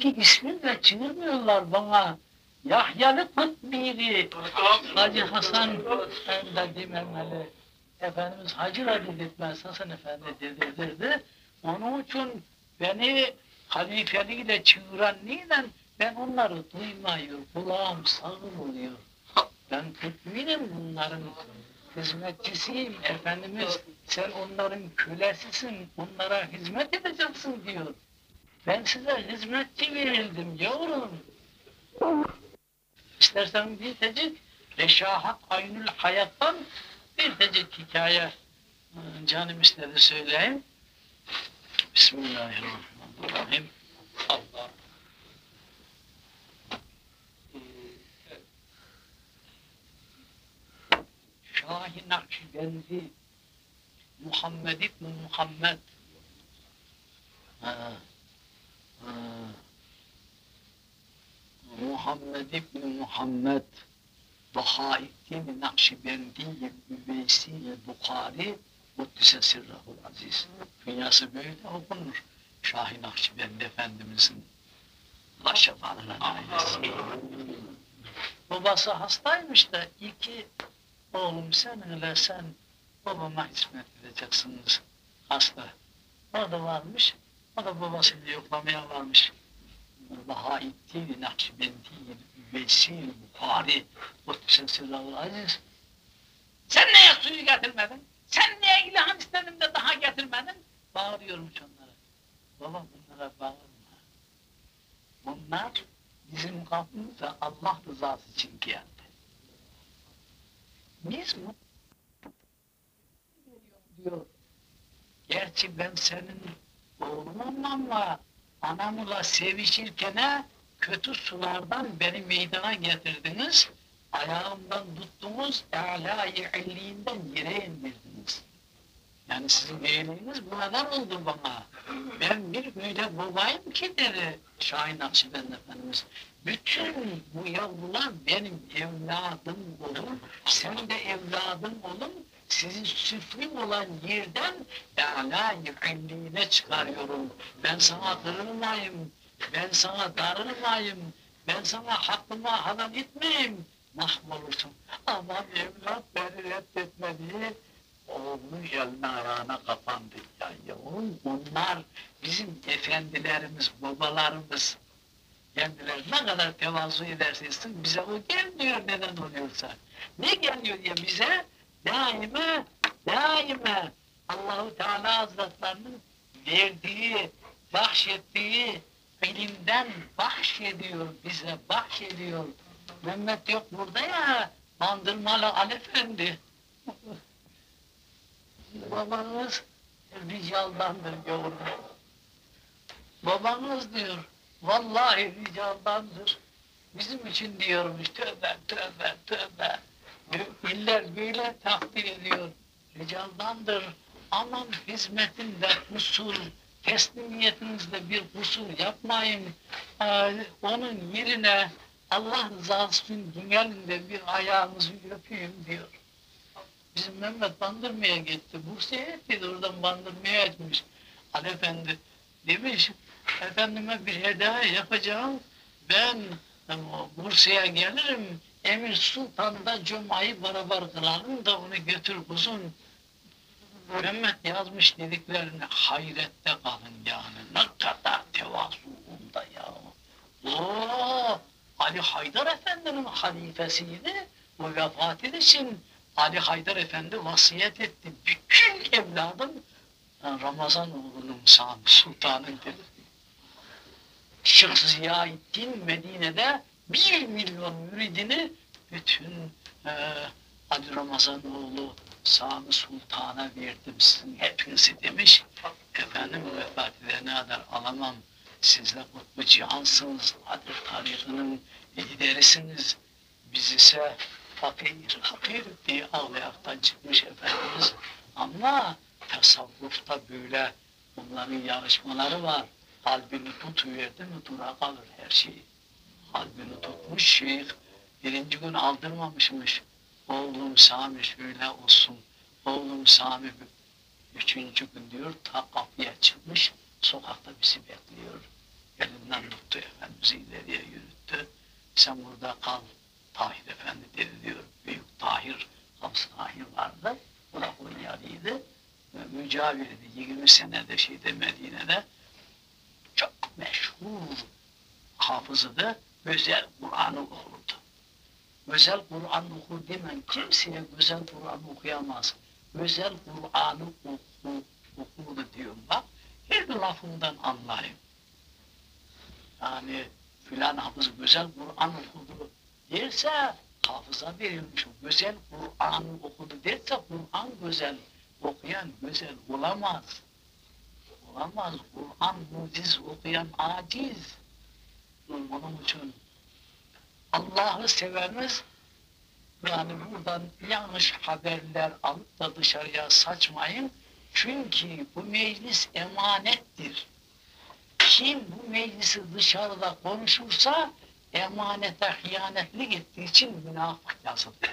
ki ismimle çığırmıyorlar bana. Yahyalı Kutbiri, Hacı Hasan da dememeli. Efendimiz Hacı Radyo Ditmez Hasan Efendi dedirdi. Onun için beni halifeliğiyle çığıran neyle ben onları duymuyor, kulağım sağır oluyor. Ben Kutbi'nim bunların hizmetçisiyim Efendimiz. Sen onların kölesisin, onlara hizmet edeceksin diyor. Ben size hizmetçi verildim yavrum. İstersen bir tecik Reşahat Aynül Hayat'tan bir tecik hikaye e, canım istedi söyleyeyim. Bismillahirrahmanirrahim. Allah. Şahin Nakşibendi Muhammed İbni Muhammed ha, ha. Muhammed İbni Muhammed Bahaettin Nakşibendi Üveysi Bukhari Kuddise Sirrahul Aziz Dünyası böyle okunur Şahin Nakşibendi Efendimizin Allah şefaatine eylesin. Babası hastaymış da iki oğlum sen hele sen babama hizmet edeceksiniz hasta. O da varmış, o da babasını yoklamaya varmış. Bahaettin Nakşibendi Üveysi Bukhari Kuddise Sirrahul Aziz sen neye suyu getirmedin? Sen niye ilham istedim de daha getirmedin? Bağırıyormuş onlara. Baba bunlara bağırma. Bunlar bizim kapımıza Allah rızası için geldi. Biz bu diyor. Gerçi ben senin oğlum ama anamla sevişirken kötü sulardan beni meydana getirdiniz. Ayağımdan tuttunuz, âlâ-i illiğinden yere indirdiniz. Yani sizin iyiliğiniz bu kadar oldu bana. Ben bir böyle babayım ki dedi Şahin Nakşibendi Efendimiz. Bütün bu yavrular benim evladım olun, sen de evladım olun, sizin süflim olan yerden âlâ-i illiğine çıkarıyorum. Ben sana kırılmayayım, ben sana darılmayayım, ben sana hakkıma haram etmeyeyim. Mahvolursun. Ama evlat beni reddetmedi. Oğlunun eline ayağına kapandı. Ya yavrum onlar bizim efendilerimiz, babalarımız. Kendileri ne kadar tevazu edersin bize o gelmiyor neden oluyorsa. Ne geliyor ya bize? Daima, daima Allahu Teala Hazretlerinin verdiği, bahşettiği ilimden bahşediyor bize, bahşediyor. Mehmet yok burada ya, Bandırmalı Ali Efendi. Babanız ricaldandır yavrum. Babanız diyor, vallahi ricaldandır. Bizim için diyormuş, tövbe tövbe tövbe. İller böyle takdir ediyor, ricaldandır. Aman hizmetinde kusur, teslimiyetinizde bir kusur yapmayın. Ee, onun yerine Allah rızası için dünyalinde bir ayağınızı öpeyim diyor. Bizim Mehmet bandırmaya gitti. Bursa'ya gitti oradan bandırmaya etmiş. Ali Efendi demiş, efendime bir hediye yapacağım. Ben Bursa'ya gelirim. Emir Sultan'da Cuma'yı beraber kılalım da onu götür kuzum. Mehmet yazmış dediklerini hayrette kalın yani. Ne kadar tevazuunda ya. Oo, Ali Haydar Efendi'nin halifesiydi. O vefat için Ali Haydar Efendi vasiyet etti. Bütün evladım Ramazan oğlunun Sami Sultan'ın dedi. Şeyh Ziyaettin Medine'de bir milyon müridini bütün e, Ali Ramazan oğlu Sami Sultan'a verdim sizin hepinizi demiş. Efendim vefat edene kadar alamam. Siz de kutbu cihansınız, Kadir tarihinin liderisiniz. Biz ise fakir, fakir diye ağlayaktan çıkmış Efendimiz. Ama tasavvufta böyle bunların yarışmaları var. Kalbini tutuverdi mi dura kalır her şey. Kalbini tutmuş şeyh birinci gün aldırmamışmış. Oğlum Sami şöyle olsun. Oğlum Sami üçüncü gün diyor ta kapıya çıkmış. Sokakta bizi bekliyor. Elinden tuttu Efendimiz'i ileriye yürüttü. Sen burada kal. Tahir Efendi dedi diyor. Büyük Tahir, Hafız Tahir vardı. Bu da Konyalıydı. Ve Mücavirdi. 20 senede şeyde Medine'de. Çok meşhur hafızıdı. Özel Kur'an'ı okurdu. Özel Kur'an okur demen kimseye güzel Kur'an okuyamaz. Özel Kur'an'ı oku, okurdu diyorum bak. Her lafından anlayayım. Yani filan hafız güzel Kur'an okudu derse hafıza verilmiş. Güzel Kur'an okudu derse Kur'an güzel okuyan güzel olamaz. Olamaz. Kur'an muciz okuyan aciz. Onun için Allah'ı severiniz yani buradan yanlış haberler alıp da dışarıya saçmayın. Çünkü bu meclis emanettir. Kim bu meclisi dışarıda konuşursa emanete hıyanetlik ettiği için münafık yazılır.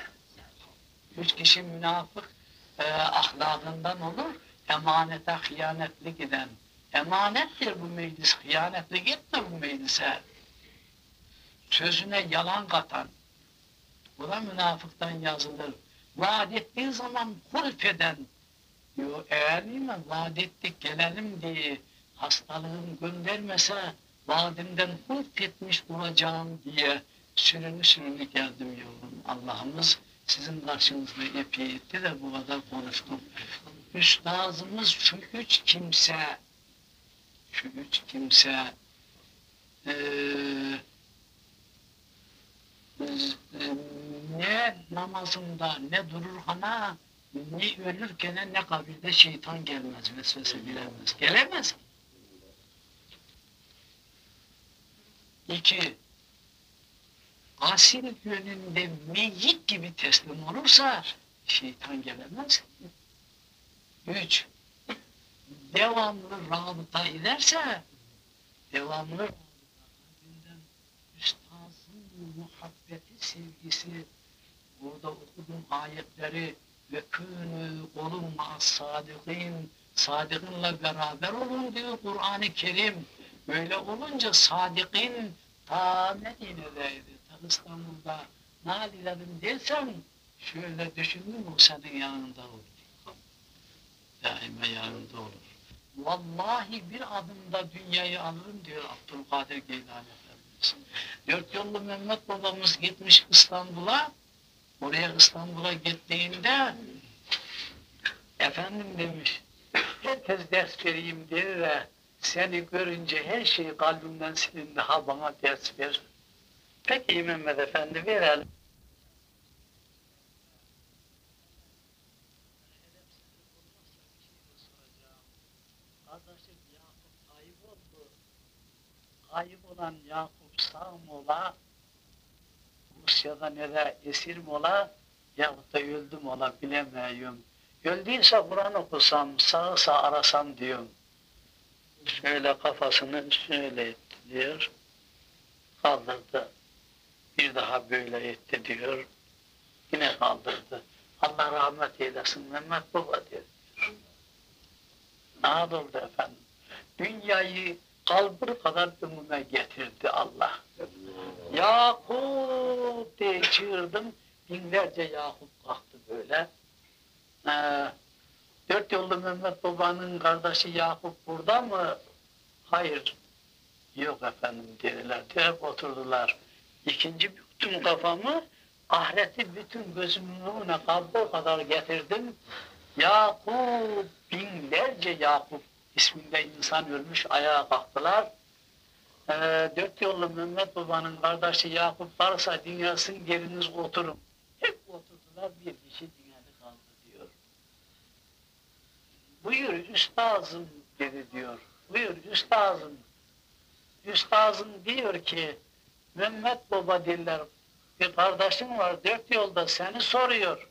Üç kişi münafık e, ahlakından olur, emanete hıyanetlik eden. Emanettir bu meclis, hıyanetlik etme bu meclise. Sözüne yalan katan, bu da münafıktan yazılır. Vaat ettiği zaman hulf eden, diyor eğer mi vaat ettik gelelim diye hastalığım göndermese vaadimden hulf etmiş olacağım diye sürünü sürünü geldim yavrum. Allah'ımız sizin karşınızda epey etti de bu kadar konuştum. Üstazımız şu üç kimse, şu üç kimse, eee ne namazında ne durur hana ne ölürken ne kabirde şeytan gelmez vesvese bilemez. Gelemez. İki, asil yönünde meyyit gibi teslim olursa şeytan gelemez. Üç, devamlı rabıta ederse devamlı rabıta üstazın muhabbeti, sevgisi, burada okuduğum ayetleri ve künü olun sadikin, sadıkınla beraber olun diyor Kur'an-ı Kerim. Böyle olunca sadikin ta Medine'deydi, ta İstanbul'da nadilerim desem şöyle düşündüm o senin yanında olur. Daima yanında olur. Vallahi bir adımda dünyayı alırım diyor Abdülkadir Geylani. Dört yollu Mehmet babamız gitmiş İstanbul'a. Oraya İstanbul'a gittiğinde efendim demiş herkes ders vereyim dedi de seni görünce her şey kalbimden silindi ha bana ders ver. Peki Mehmet Efendi verelim. Kardeşim Yakup kayıp oldu. Kayıp olan Yakup sağ mı ola? Rusya'da ne de esir mi ola? Yahut da öldüm ola bilemiyorum. Öldüyse Kur'an okusam, sağı sağ arasam diyorum. Şöyle kafasını şöyle etti diyor. Kaldırdı. Bir daha böyle etti diyor. Yine kaldırdı. Allah rahmet eylesin Mehmet Baba diyor. Ne oldu efendim? Dünyayı kalbur kadar önüme getirdi Allah. Yakup diye çığırdım. Binlerce Yakup kalktı böyle. Ee, dört yollu Mehmet Baba'nın kardeşi Yakup burada mı? Hayır. Yok efendim dediler. Hep oturdular. İkinci büktüm kafamı. Ahireti bütün gözümün önüne kalbur kadar getirdim. Yakup, binlerce Yakup isminde insan ölmüş ayağa kalktılar. Ee, dört yollu Mehmet Baba'nın kardeşi Yakup varsa dünyasın geliniz oturun. Hep oturdular bir kişi dünyada kaldı diyor. Buyur üstazım dedi diyor. Buyur üstazım. Üstazım diyor ki Mehmet Baba diller bir kardeşin var dört yolda seni soruyor.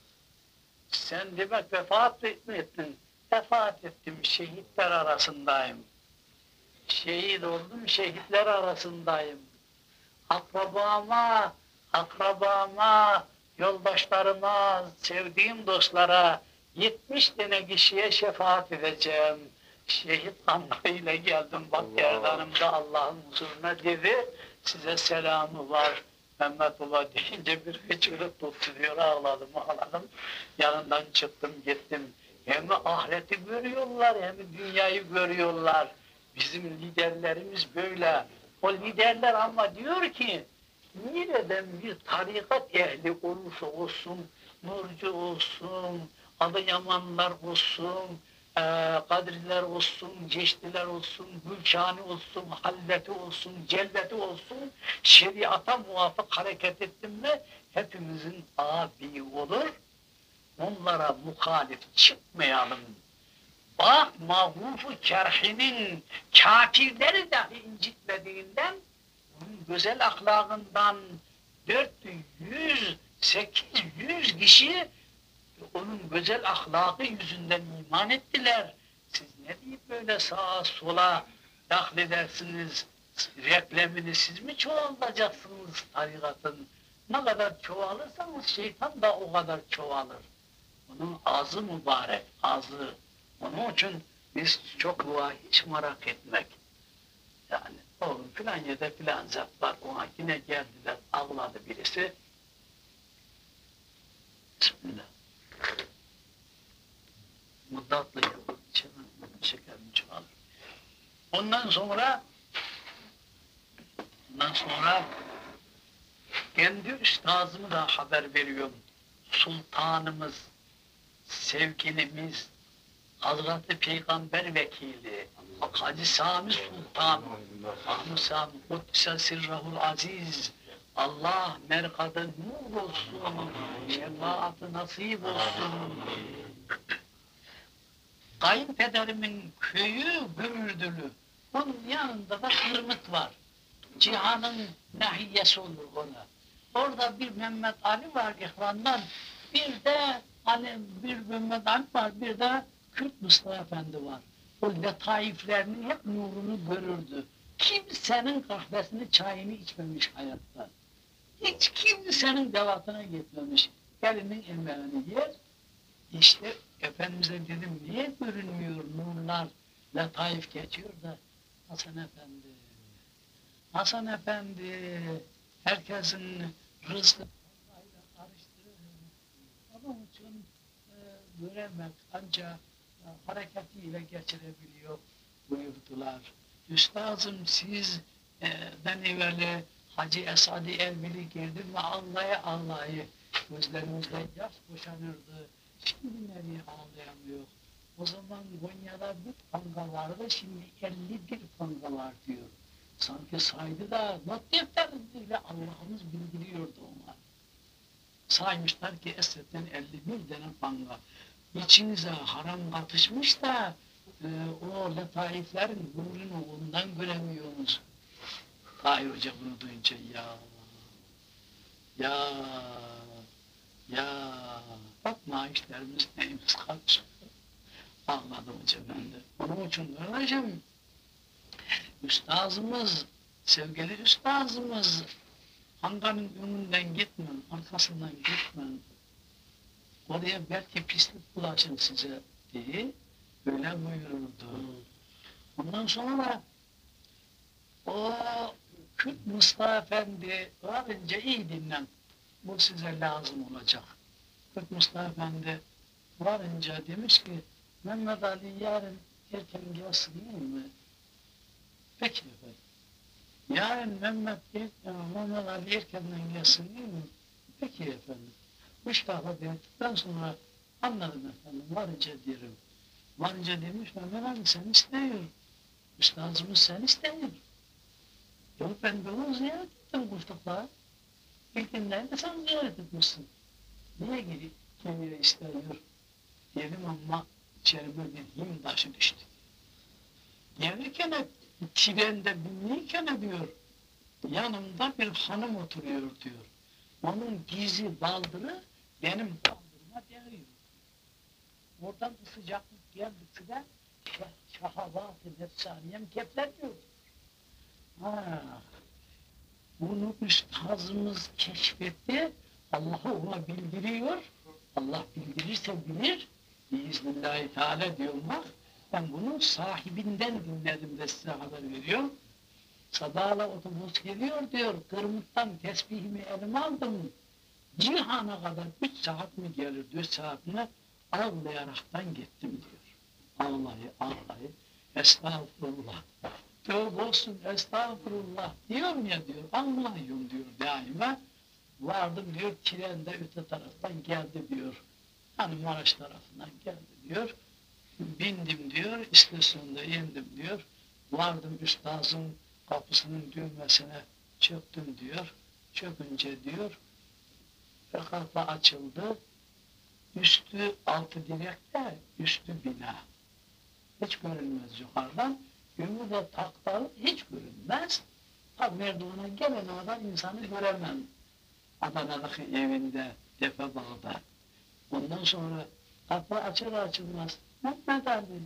Sen demek vefat ettin? Vefat ettim, şehitler arasındayım. Şehit oldum, şehitler arasındayım. Akrabama, akrabama, yoldaşlarıma, sevdiğim dostlara 70 tane kişiye şefaat edeceğim. şehit anlayıyla geldim. Bak Allah. gerdanımda Allah'ın huzuruna dedi. Size selamı var. Mehmet Ula deyince bir hıçkırık tuttu diyor. Ağladım ağladım. Yanından çıktım gittim. Hem ahireti görüyorlar hem dünyayı görüyorlar. Bizim liderlerimiz böyle. O liderler ama diyor ki nereden bir tarikat ehli olursa olsun, nurcu olsun, Adıyamanlar olsun, eee Kadriler olsun, Ceştiler olsun, Gülşani olsun, Halleti olsun, Celbeti olsun, şeriata muvafık hareket ettim mi hepimizin abi olur. Onlara muhalif çıkmayalım. Bak mağrufu kerhinin kafirleri dahi incitmediğinden onun güzel ahlakından 400, 800 kişi onun güzel ahlakı yüzünden iman ettiler. Siz ne deyip böyle sağa sola dahledersiniz? Reklamını siz mi çoğaltacaksınız tarikatın? Ne kadar çoğalırsanız şeytan da o kadar çoğalır. Onun ağzı mübarek, ağzı. Onun için biz çok dua hiç merak etmek. Yani oğlum filan yerde filan zat var. Ona yine geldiler, ağladı birisi. Bismillah. Muddatlı. İçemem. Şekerim çoğalır. Ondan sonra ondan sonra kendi üstazımı da haber veriyorum. Sultanımız, sevgilimiz, Hazreti Peygamber Vekili, Hacı Sami Sultan, Ahmet Sami, Kuddise Sirrahul Aziz, Allah merkadı nur olsun, şefaatı nasip olsun. Kayınpederimin köyü Gümürdülü, onun yanında da Kırmıt var. Cihanın nahiyesi olur ona. Orada bir Mehmet Ali var ihvandan, bir de hani bir Mehmet Ali var, bir de Kürt Mustafa Efendi var. O letaiflerinin hep nurunu görürdü. Kimsenin kahvesini, çayını içmemiş hayatta. Hiç kimsenin devatına gitmemiş. Elinin emeğini yer. İşte Efendimiz'e dedim, niye görünmüyor nurlar, letaif geçiyor da Hasan Efendi. Hasan Efendi, herkesin rızkı Allah'ıyla karıştırır. Onun için e, göremek ancak hareketiyle geçirebiliyor buyurdular. Üstazım siz e, ben evveli Hacı Esadi Erbil'i girdim ve Allah'ı Allah'ı gözlerimizde yaş boşanırdı. Şimdi nereye ağlayamıyor? O zaman Konya'da bir panga vardı, şimdi 51 panga var diyor. Sanki saydı da not defterinde Allah'ımız bildiriyordu ona. Saymışlar ki Esret'ten 51 tane panga. İçinize haram katışmış da e, o letaiflerin nurunu ondan göremiyorsunuz. Tahir Hoca bunu duyunca ya ya ya bak maaşlarımız neyimiz kaç. Ağladı hoca ben de. Onun için kardeşim üstazımız, sevgili üstazımız Hanganın önünden gitmeyin, arkasından gitmeyin. Oraya belki pislik bulaşın size diye öyle buyururdu. Ondan sonra o Kürt Mustafa Efendi varınca iyi dinlen. Bu size lazım olacak. Kürt Mustafa Efendi varınca demiş ki Mehmet Ali yarın erken gelsin değil mi? Peki efendim. Yarın Mehmet, Mehmet Ali erkenden gelsin değil mi? Peki efendim. Üç defa dedikten sonra anladım efendim, varınca derim. Varınca demiş Mehmet Ali sen istiyor. Üstazımız sen istiyor. Yok ben bunu ziyaret ettim Kuşluk'ta. İlkinden de sen ziyaret etmişsin. Niye gidip geliyor istiyor? Dedim ama içerime bir him taşı düştü. Gelirken hep trende binirken diyor, yanımda bir hanım oturuyor diyor. Onun gizli baldırı benim baldırıma değiyor. Oradan da sıcaklık geldikçe de şah- şahavat-ı nefsaniyem kepleniyor. Ha, bunu üstazımız keşfetti, Allah'ı ona bildiriyor. Allah bildirirse bilir, biiznillahü teala diyor bak, Ben bunu sahibinden dinledim de size haber veriyorum. Sabahla otobüs geliyor diyor, Kırmız'dan tesbihimi elime aldım. Cihan'a kadar üç saat mi gelir, dört saat mi ağlayaraktan gittim diyor. Ağlayı ağlayı, estağfurullah. Tövbe olsun, estağfurullah diyorum ya diyor, ağlıyorum diyor daima. Vardım diyor, tren de öte taraftan geldi diyor. Hani Maraş tarafından geldi diyor. Bindim diyor, istasyonda indim diyor. Vardım üstazın kapısının düğmesine çöktüm diyor. Çökünce diyor, kapı açıldı. Üstü altı direkte, üstü bina. Hiç görünmez yukarıdan. Ümü de taktalı hiç görünmez. Tabi merdivana gelen adam insanı göremem. Adana'daki evinde, Tepe Bağ'da. Ondan sonra kapı açar açılmaz. Mehmet Ali,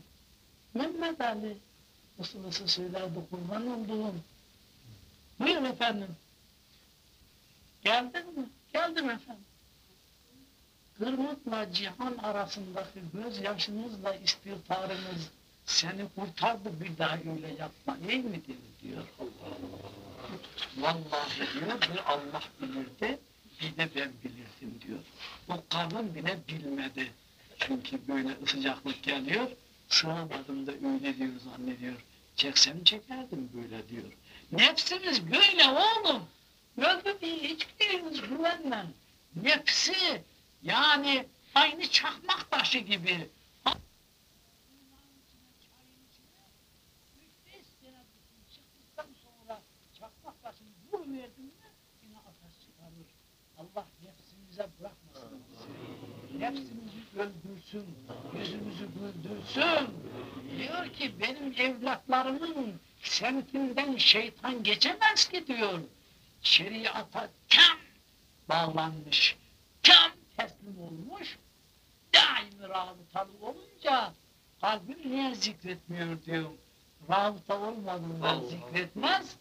Mehmet Ali. Nasıl nasıl söylerdi kurban olduğum. Buyurun efendim. Geldin mi? Geldim efendim. Kırmızla cihan arasındaki gözyaşınızla istiğfarınız seni kurtardı bir daha öyle yapma iyi midir diyor. Vallahi diyor bir Allah bilirdi bir de ben bilirdim diyor. O kadın bile bilmedi. Çünkü böyle sıcaklık geliyor. Sığamadım da öyle diyor zannediyor. Çeksem çekerdim böyle diyor. Nefsimiz böyle oğlum. Öldü diye hiçbiriniz güvenmem. Nefsi yani aynı çakmak taşı gibi. Allah nefsimize bırakmasın bizi. Öldürsün, yüzümüzü güldürsün. Diyor ki benim evlatlarımın semtinden şeytan geçemez ki diyor. Şeriata tam bağlanmış, tam teslim olmuş, daimi rabıtalı olunca kalbim niye zikretmiyor diyor. Rabıta olmadığında Allah. zikretmez,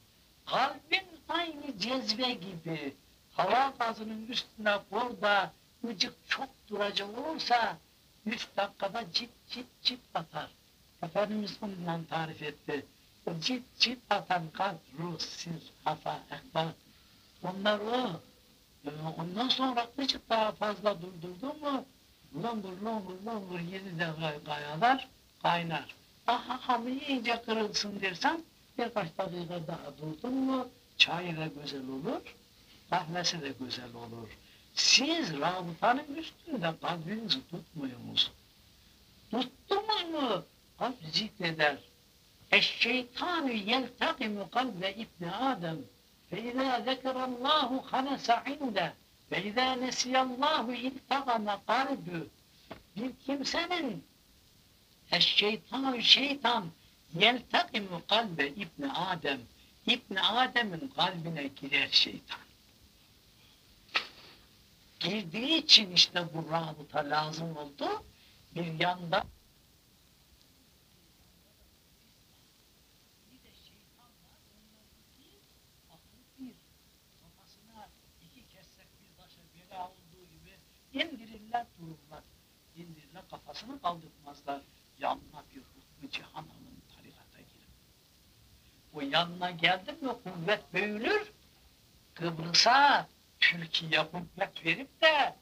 kalbin aynı cezve gibi. Hava gazının üstüne burada ıcık çok duracak olursa üç dakikada cip cip cip atar. Efendimiz bundan tarif etti. O cip cip atan kalp, ruh, sir, kafa, ekber. Onlar o. Ee, Ondan sonra ıcık daha fazla durdurdun mu longur longur longur yedi de kayalar kaynar. Aha hamı iyice kırılsın dersen birkaç dakika daha durdun mu çayı da güzel olur, kahvesi de güzel olur. Siz rabıtanın üstünde kalbinizi tutmuyor musunuz? Tuttunuz mu? Kalp zikreder. Eşşeytanü yeltakimu kalbe ibni Adem. فإذا ذكر الله خنس عنده وإذا نسي الله iltakama kalbü bir kimsenin eşşeytan şeytan yeltakimu kalbe İbni Adem İbni Adem'in kalbine girer şeytan. Girdiği için işte bu rabıta lazım oldu. Bir yanda Kafasını kaldırmazlar. Yanına bir hukmu cihananın tarikata girer. O yanına geldi mi kuvvet büyülür. Kıbrıs'a Türkiye kuvvet verip de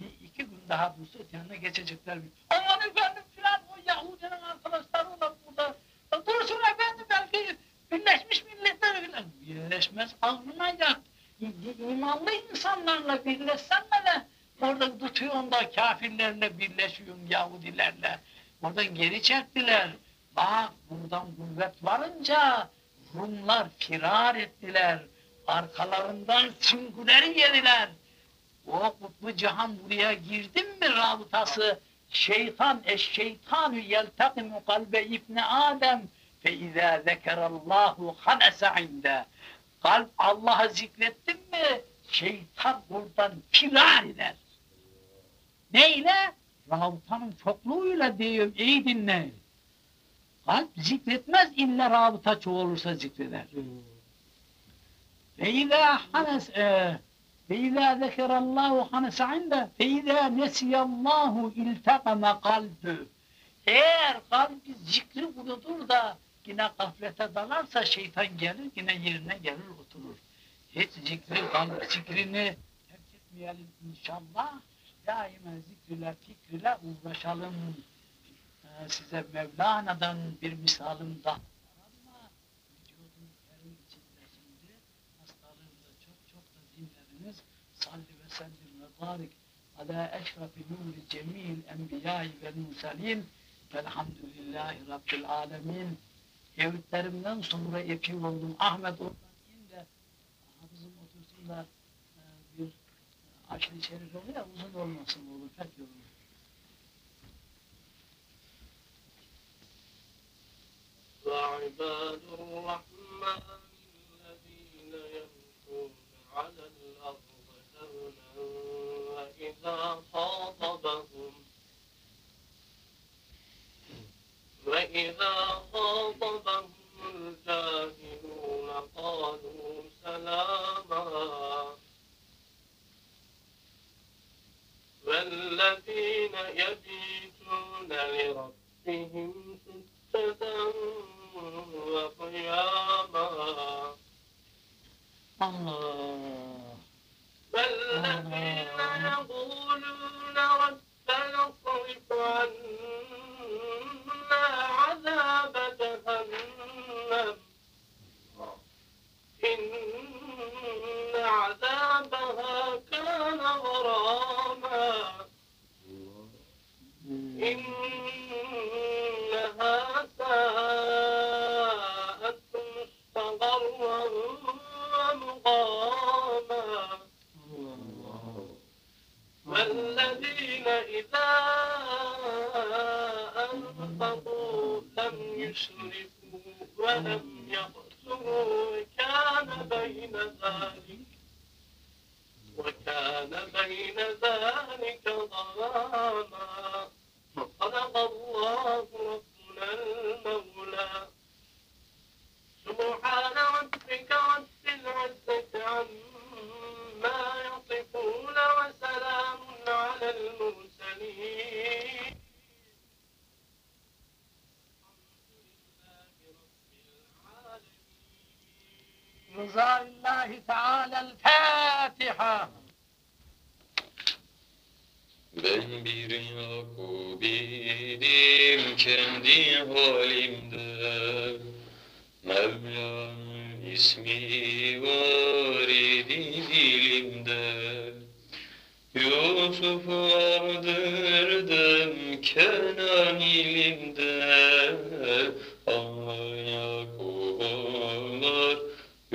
bir iki gün daha bulsa yanına geçecekler. Aman efendim filan o Yahudi'nin arkadaşlarıyla burada. Ya Dursun efendim belki Birleşmiş Milletler filan. Birleşmez aklına yat. İmanlı insanlarla birleşsen de orada tutuyorsun da kafirlerle birleşiyorsun Yahudilerle. Oradan geri çektiler. Bak buradan kuvvet varınca Rumlar firar ettiler. Arkalarından süngüleri yediler. O kutbu cihan buraya girdin mi rabıtası? Şeytan eşşeytanü yeltakimu kalbe ibni Adem fe izâ zekerallahu hanese inde. Kalp Allah'ı zikrettin mi şeytan buradan firar eder. Neyle? Rabıtanın çokluğuyla diyorum iyi dinle. Kalp zikretmez illa rabıta çoğulursa zikreder. فإذا حنس آه، فإذا ذكر الله حنس عنده فإذا نسي الله التقم قلبه Eğer kalbi zikri unutur da yine gaflete dalarsa şeytan gelir yine yerine gelir oturur. Hiç zikri, kalp zikrini terk etmeyelim inşallah. Daima zikriyle, fikriyle uğraşalım. Ee, size Mevlana'dan bir misalim daha ama vücudun terin içinde şimdi hastalığında çok çok da dinleriniz. Salli ve sellim ve barik ala eşrafi nuri cemil enbiyai ve murselin velhamdülillahi rabbil alemin. Evitlerimden sonra epey oldum. Ahmet oradan in de hafızım otursun da bir aşırı şerif oluyor ya uzun olmasın olur pek yorulur. وعباد الرحمن الذين يمشون على الأرض هونا وإذا خاطبهم وإذا خاطبهم الجاهلون قالوا سلاما والذين يبيتون لربهم سجدا وقياما Allah.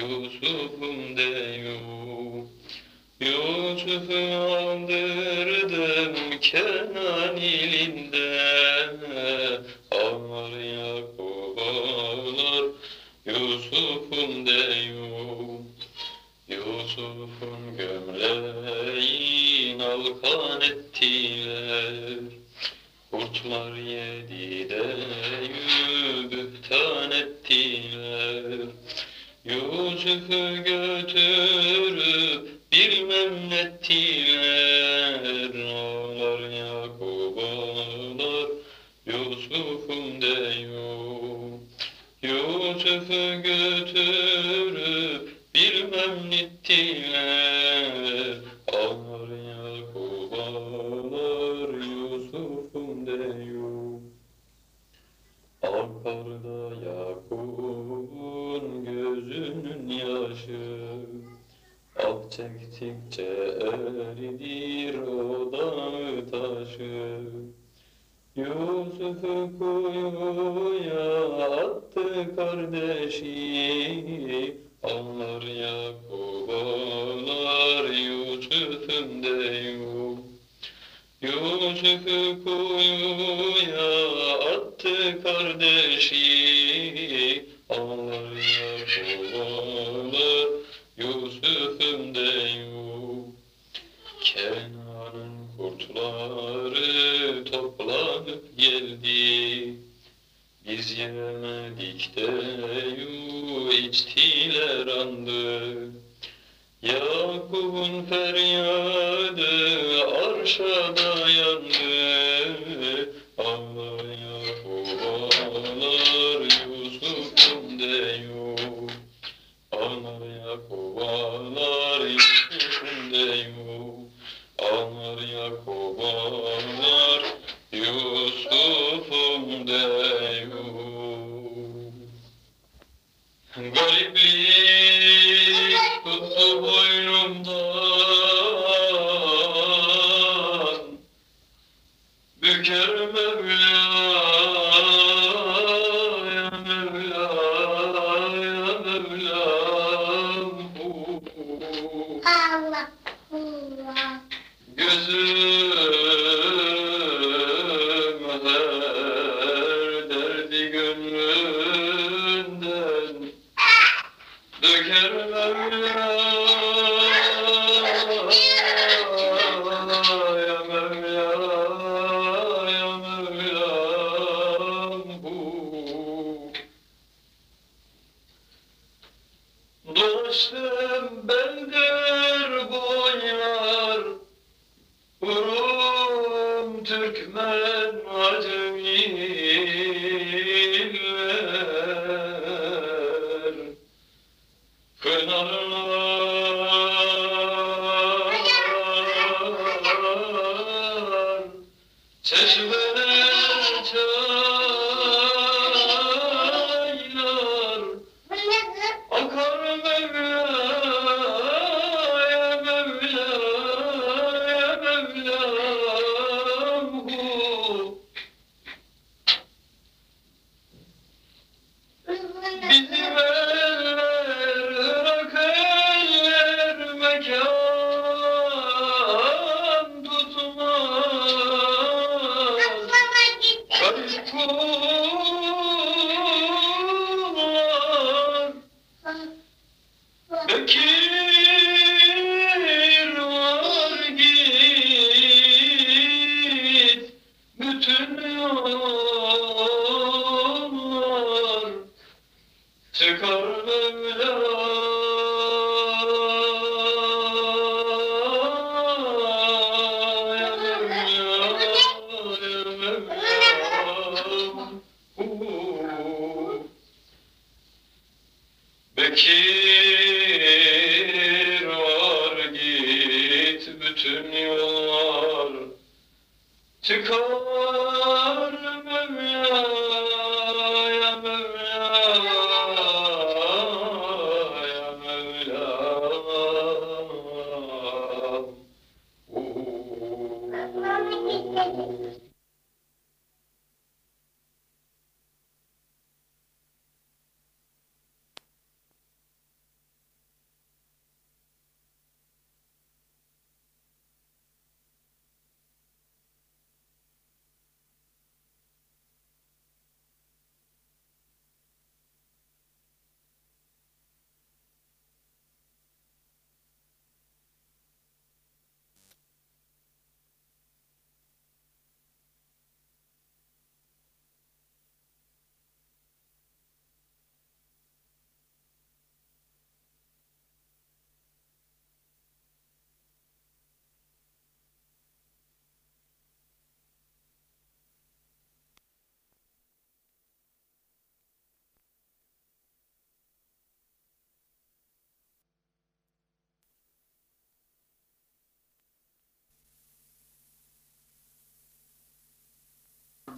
Yusuf'um deyum. Yusuf'u aldırdım Kenan ilinde. Ağlar Yakup ağlar Yusuf'um deyum. Yusuf'un gömleğin alkan ettiler. Kurtlar yedi de bühtan ettiler Yusuf'u götürüp bilmem nettiler Ağlar Yakup ağlar Yusuf'um deyum. Yusuf'u götürüp bilmem nettiler Akarda Yakup'un gözünün yaşı. Ak çektikçe eridir o dağı taşı. Yusuf'u kuyuya attı kardeşi. Anlar Yakup ağlar Yusuf'um deyum Yusuf'u kuyuya attı kardeşi Ağlar ağlar Yusuf'um deyum Kenan'ın kurtları toplanıp geldi. Biz yemedik de yu içtiler andı. Yakup'un feryadı arşa dayandı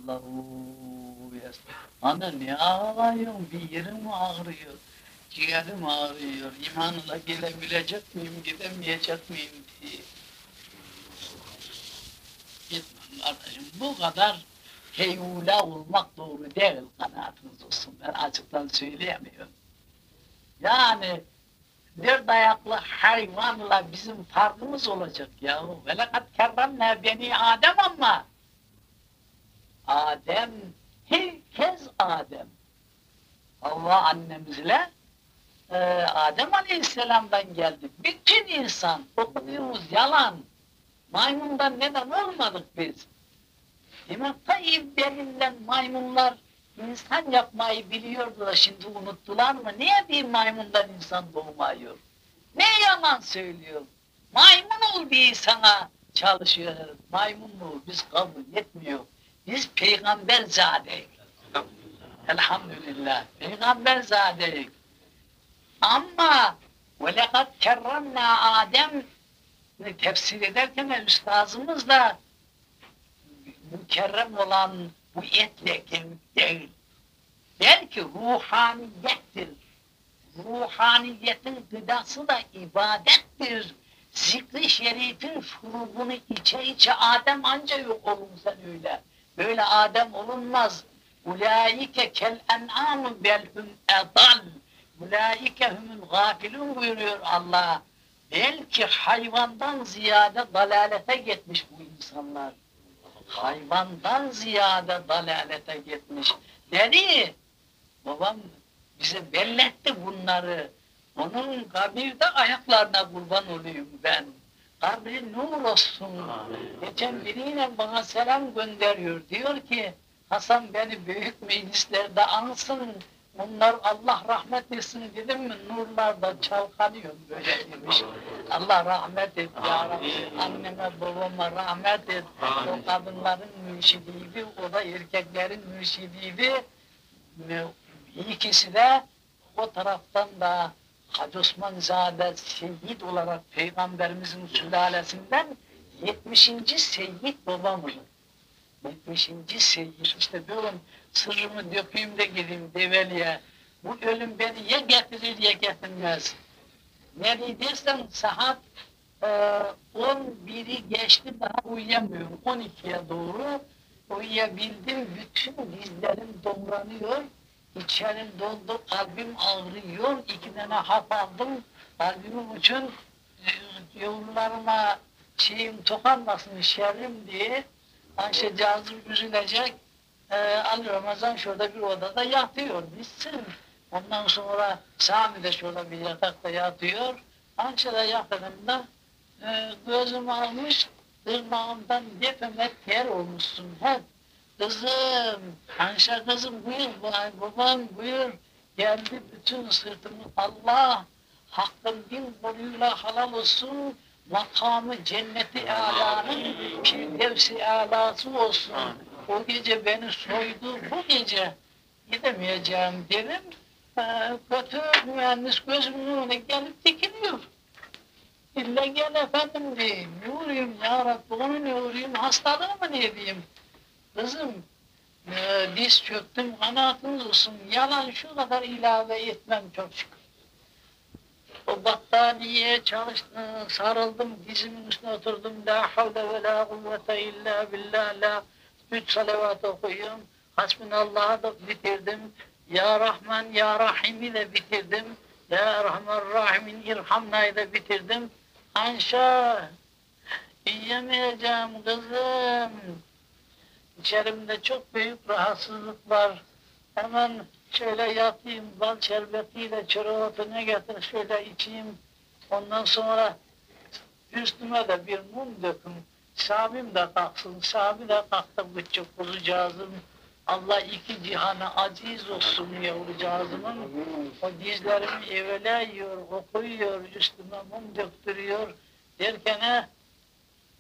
Allahu yes. Ana ne ağlıyorsun? Bir yerim ağrıyor. Ciğerim ağrıyor. İmanla gelebilecek miyim, gidemeyecek miyim diye. Gitmem kardeşim. Bu kadar heyula olmak doğru değil kanaatiniz olsun. Ben açıktan söyleyemiyorum. Yani bir dayaklı hayvanla bizim farkımız olacak yahu. Velakat kerramne beni Adem ama Adem, herkes Adem. Allah annemizle e, Adem Aleyhisselam'dan geldi. Bütün insan okuduğumuz yalan. Maymundan neden olmadık biz? Demek tayyip denilen maymunlar insan yapmayı biliyordu da şimdi unuttular mı? Niye bir maymundan insan doğmuyor? Ne yalan söylüyor? Maymun ol diye sana çalışıyor. Maymunluğu biz kabul etmiyor. Biz peygamber zadeyiz. Elhamdülillah. Peygamber zadeyiz. Ama ve lekad kerramna Adem tefsir ederken de üstazımız da mükerrem olan bu etle değil. Belki ruhaniyettir. Ruhaniyetin gıdası da ibadettir. Zikri şerifin şurubunu içe içe Adem anca yok olun sen öyle. Böyle Adem olunmaz. Ulaike kel en'amu belhum edal. Ulaike humul gafilun buyuruyor Allah. Belki hayvandan ziyade dalalete gitmiş bu insanlar. Hayvandan ziyade dalalete gitmiş. Dedi, babam bize belletti bunları. Onun kabirde ayaklarına kurban olayım ben. Kabri nur olsun. Geçen biriyle bana selam gönderiyor. Diyor ki, Hasan beni büyük meclislerde ansın. Bunlar Allah rahmet etsin dedim mi nurlarda çalkanıyor böyle demiş. Allah rahmet et ya Rabbi. Anneme babama rahmet et. O kadınların mürşidiydi, o da erkeklerin mürşidiydi. İkisi de o taraftan da Hacı Osmanzade Seyyid olarak Peygamberimizin sülalesinden 70. Seyyid babamız. 70. Seyyid işte diyorum sırrımı dökeyim de gideyim Develi'ye. Bu ölüm beni ya getirir ya getirmez. Nerede dersen saat e, 11'i geçti daha uyuyamıyorum. 12'ye doğru uyuyabildim. Bütün dizlerim domlanıyor. İçerim doldu, kalbim ağrıyor. İki tane hap aldım. Kalbimin için e, yavrularıma şeyim tokanmasın şerrim diye. Ayşe cazım üzülecek. E, Ali Ramazan şurada bir odada yatıyor. Bitsin. Ondan sonra Sami de şurada bir yatakta yatıyor. Ayşe de yatağında e, gözümü almış. Tırnağımdan defeme ter olmuşsun hep. Kızım, Ayşe kızım buyur, vay babam buyur. Geldi bütün sırtımı Allah, hakkın bin koluyla halal olsun. Makamı cenneti alanın firdevsi alası olsun. O gece beni soydu, bu gece gidemeyeceğim dedim. Ee, kötü mühendis gözümün önüne gelip dikiliyor. İlle gel efendim diyeyim. Ne uğrayayım ya Rabbi, onu ne uğrayayım, hastalığı mı ne diyeyim? Kızım, e, diz çöktüm, kanaatınız olsun. Yalan şu kadar ilave etmem çok şükür. O battaniyeye çalıştım, sarıldım, dizimin üstüne oturdum. La havle ve la kuvvete illa billah, la üç salavat okuyorum. Hasbunallah'ı da bitirdim. Ya Rahman, Ya Rahim'i de bitirdim. Ya Rahman Rahim'in irhamna'yı da bitirdim. Anşa, yiyemeyeceğim kızım. İçerimde çok büyük rahatsızlık var. Hemen şöyle yatayım, bal şerbetiyle ne getir şöyle içeyim. Ondan sonra üstüme de bir mum dökün. Sabim de kalksın, Sabi de kalktı küçük kuzucağızım. Allah iki cihana aziz olsun yavrucağızımın. O dizlerimi eveleyiyor, okuyor, üstüme mum döktürüyor. Derken he,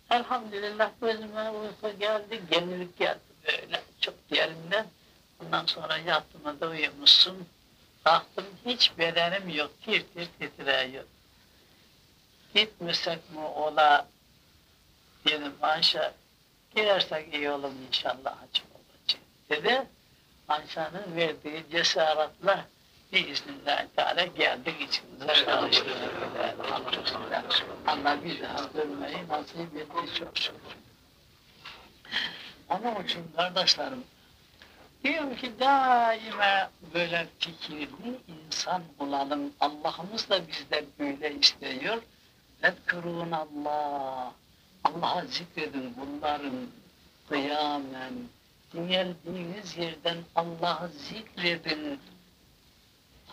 Elhamdülillah gözüme uyku geldi, gemilik geldi böyle çok derinden. Ondan sonra yattım da uyumuşsun. Kalktım hiç bedenim yok, tir tir titriyor. Gitmesek mi ola dedim Ayşe, gidersek iyi olur inşallah hacım olacak dedi. Ayşe'nin verdiği cesaretle biiznillahü teala geldik içimize çalıştık. Elhamdülillah. Allah daha dönmeyi nasip etti çok şükür. Onun için kardeşlerim, diyorum ki daima böyle fikirli insan olalım. Allah'ımız da bizden böyle istiyor. Fedkurun Allah. Allah'a zikredin bunların kıyamen. Dinlediğiniz yerden Allah'ı zikredin.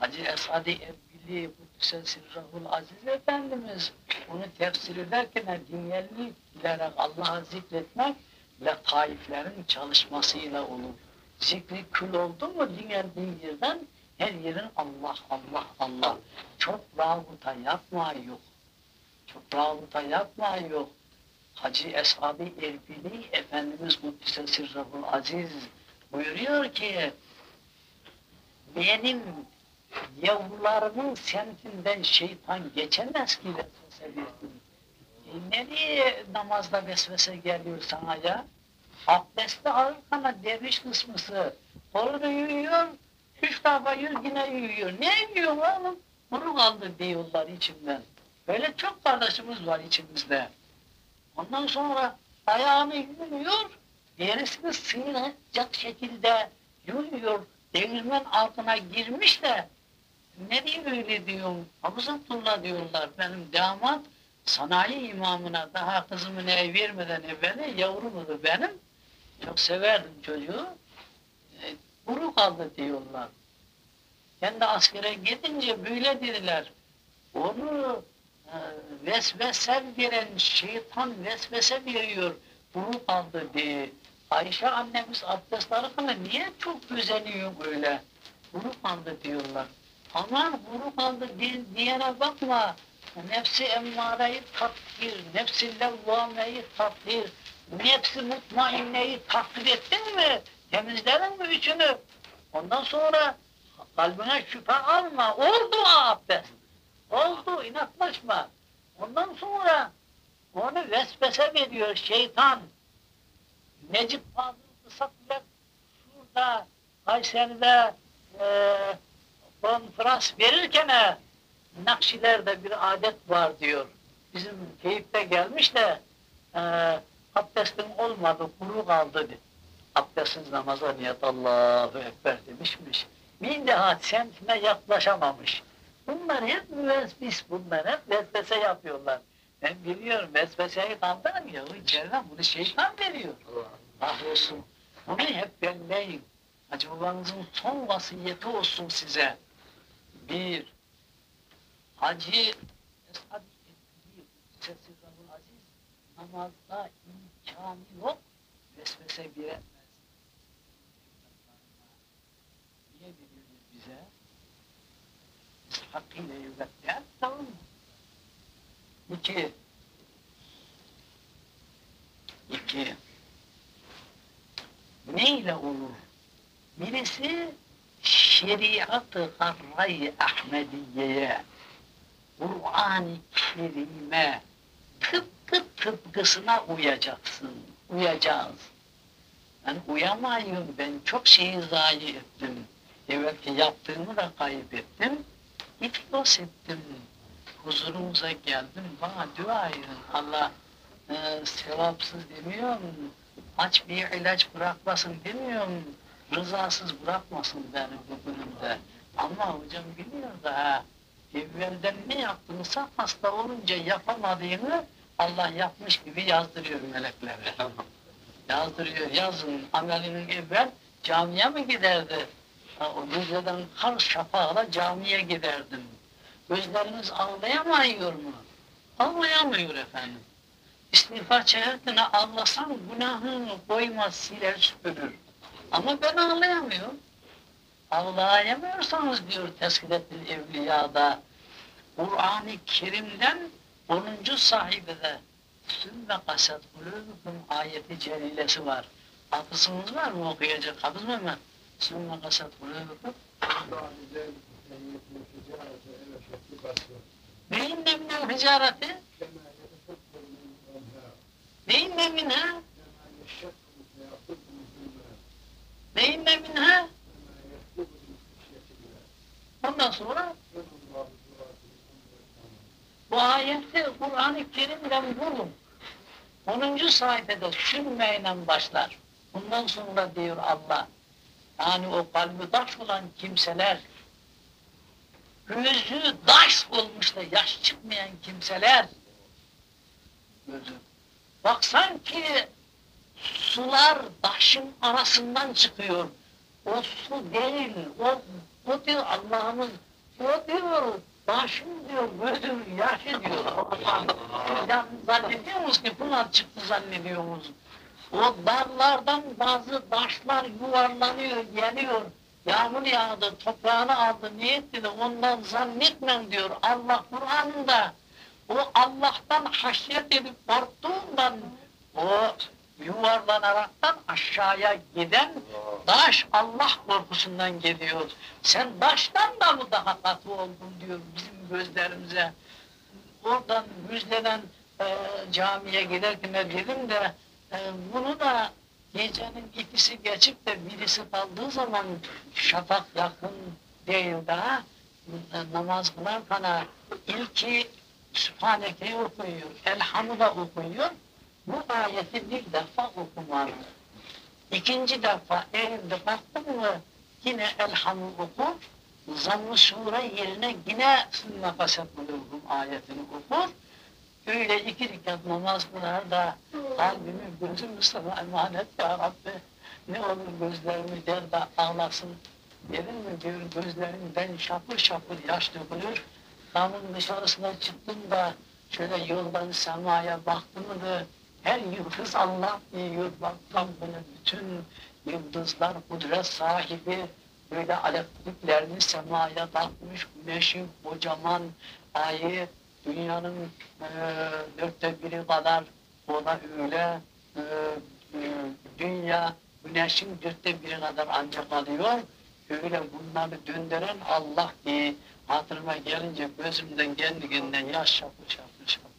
Hacı Esad-ı Ebbili Kudüs'e Sirrahul Aziz Efendimiz bunu tefsir ederken dinyenli bilerek Allah'ı zikretmek ve taiflerin çalışmasıyla olur. Zikri kül oldu mu dinlendiğin yerden her yerin Allah, Allah, Allah. Çok rabıta yapma yok. Çok rabıta yapma yok. Hacı Esad-ı Erbili Efendimiz Kudüs'e Sirrahul Aziz buyuruyor ki benim yavrularımın semtinden şeytan geçemez ki vesvese versin. E nereye namazda vesvese geliyor sana ya? Abdestte ağırkana derviş kısmısı. Orada yürüyor, üç defa yüz yine yürüyor. Ne yürüyor oğlum? Bunu kaldı diyorlar içimden. Böyle çok kardeşimiz var içimizde. Ondan sonra ayağını yürüyor, Derisini sıyıracak şekilde yürüyor. Değirmen altına girmiş de ne diye öyle diyorum? Abuzatullah diyorlar. Benim damat sanayi imamına daha kızımı ne vermeden evvel yavrumu benim. Çok severdim çocuğu. E, kuru kaldı diyorlar. Ben de askere gidince böyle dediler. Onu e, vesvese veren şeytan vesvese veriyor. Kuru kaldı diye. Ayşe annemiz abdest alırken niye çok özeniyor böyle? Kuru kaldı diyorlar. Aman kuru kaldı di- diyene bakma. Nefsi emmareyi takdir, nefsi levvameyi takdir, nefsi mutmainneyi takdir ettin mi? Temizledin mi üçünü? Ondan sonra kalbine şüphe alma. Oldu abdest. Oldu inatlaşma. Ondan sonra onu vesvese veriyor şeytan. Necip Fazıl Kısaklık şurada Kayseri'de eee konferans verirken Nakşilerde bir adet var diyor. Bizim teyipte gelmiş de eee abdestin olmadı, kuru kaldı dedi. Abdestsiz namaza niyet Allahu Ekber demişmiş. Bir daha semtine yaklaşamamış. Bunlar hep müvesvis, bunlar hep vesvese yapıyorlar. Ben biliyorum vesveseyi kaldıramıyor. O içeriden bunu şeytan veriyor. Ah olsun. Bunu hep belleyin. Hacı babanızın son vasiyeti olsun size. Bir, Hacı Esad Sesi Rabbul Aziz, namazda imkanı yok, vesvese giremez. Niye veriyoruz bize? Biz hakkıyla evlatlar, tamam mı? İki, iki, neyle olur? Birisi şeriat-ı garra-i Ahmediye'ye, Kur'an-ı Kerim'e tıpkı tıpkısına uyacaksın, uyacağız. Ben uyamayım, ben çok şeyi zayi ettim. Evvelki yaptığımı da kaybettim. İflas ettim. Huzurumuza geldim, bana dua edin. Allah e, sevapsız demiyorum, aç bir ilaç bırakmasın demiyorum, rızasız bırakmasın beni bugünümde. Ama hocam biliyor da ha, evvelden ne yaptınsa hasta olunca yapamadığını Allah yapmış gibi yazdırıyor meleklere. Yazdırıyor, yazın amelinin evvel camiye mi giderdi? O geceden kar şafağıyla camiye giderdim. Gözleriniz ağlayamıyor mu? Ağlayamıyor efendim. İstiğfar çehetine ağlasan günahını koymaz, siler süpürür. Ama ben ağlayamıyorum. Ağlayamıyorsanız diyor Teskidetül Evliya'da, Kur'an-ı Kerim'den 10. sahibede Sümme kasat kulübüküm ayeti celilesi var. Hafızınız var mı okuyacak? Hafız mı hemen? Sümme kasat kulübüküm. Neyin neminin ticareti? Neyin nemin ha? Neyin nemin ha? Ondan sonra bu ayeti Kur'an-ı Kerim'den bulun. 10. sayfada sünmeyle başlar. Bundan sonra diyor Allah, yani o kalbi taş olan kimseler, gözü taş olmuş da yaş çıkmayan kimseler, gözü. Bak sanki sular taşın arasından çıkıyor. O su değil, o, o diyor Allah'ımız, o diyor taşın diyor, gözün yaşı diyor. Allah'ım. Yani zannediyor musunuz ki bunlar çıktı zannediyor musunuz? O darlardan bazı taşlar yuvarlanıyor, geliyor. Yağmur yağdı, toprağını aldı, niyet ondan zannetmem diyor. Allah Kur'an'ında o Allah'tan haşyet edip korktuğundan o yuvarlanaraktan aşağıya giden taş Allah korkusundan geliyor. Sen taştan da mı daha katı oldun diyor bizim gözlerimize. Oradan müjdeden e, camiye giderken dedim de e, bunu da gecenin ikisi geçip de birisi kaldığı zaman şafak yakın değil daha e, namaz kılarken ilki Sübhaneke'yi okuyor, Elhamd'a okuyor. Bu ayeti bir defa okumalı. İkinci defa eğildi baktım mı yine elhamı okur. Zamm-ı sure yerine yine sümme kasetbuluğum ayetini okur. Öyle iki rekat namaz kılar da kalbimi gözümü sana emanet ya Rabbi. Ne olur gözlerimi der de ağlasın. Dedim mi diyor gözlerimden şapır şapır yaş dökülür. Damın dışarısına çıktım da şöyle yoldan semaya baktım da her yıldız Allah. Baktım böyle bütün yıldızlar kudret sahibi böyle alevliklerini semaya takmış güneşin kocaman ayı dünyanın e, dörtte biri kadar o da öyle e, e, dünya güneşin dörtte biri kadar ancak alıyor öyle bunları döndüren Allah diye hatırıma gelince gözümden kendi kendine yaş şapır şapır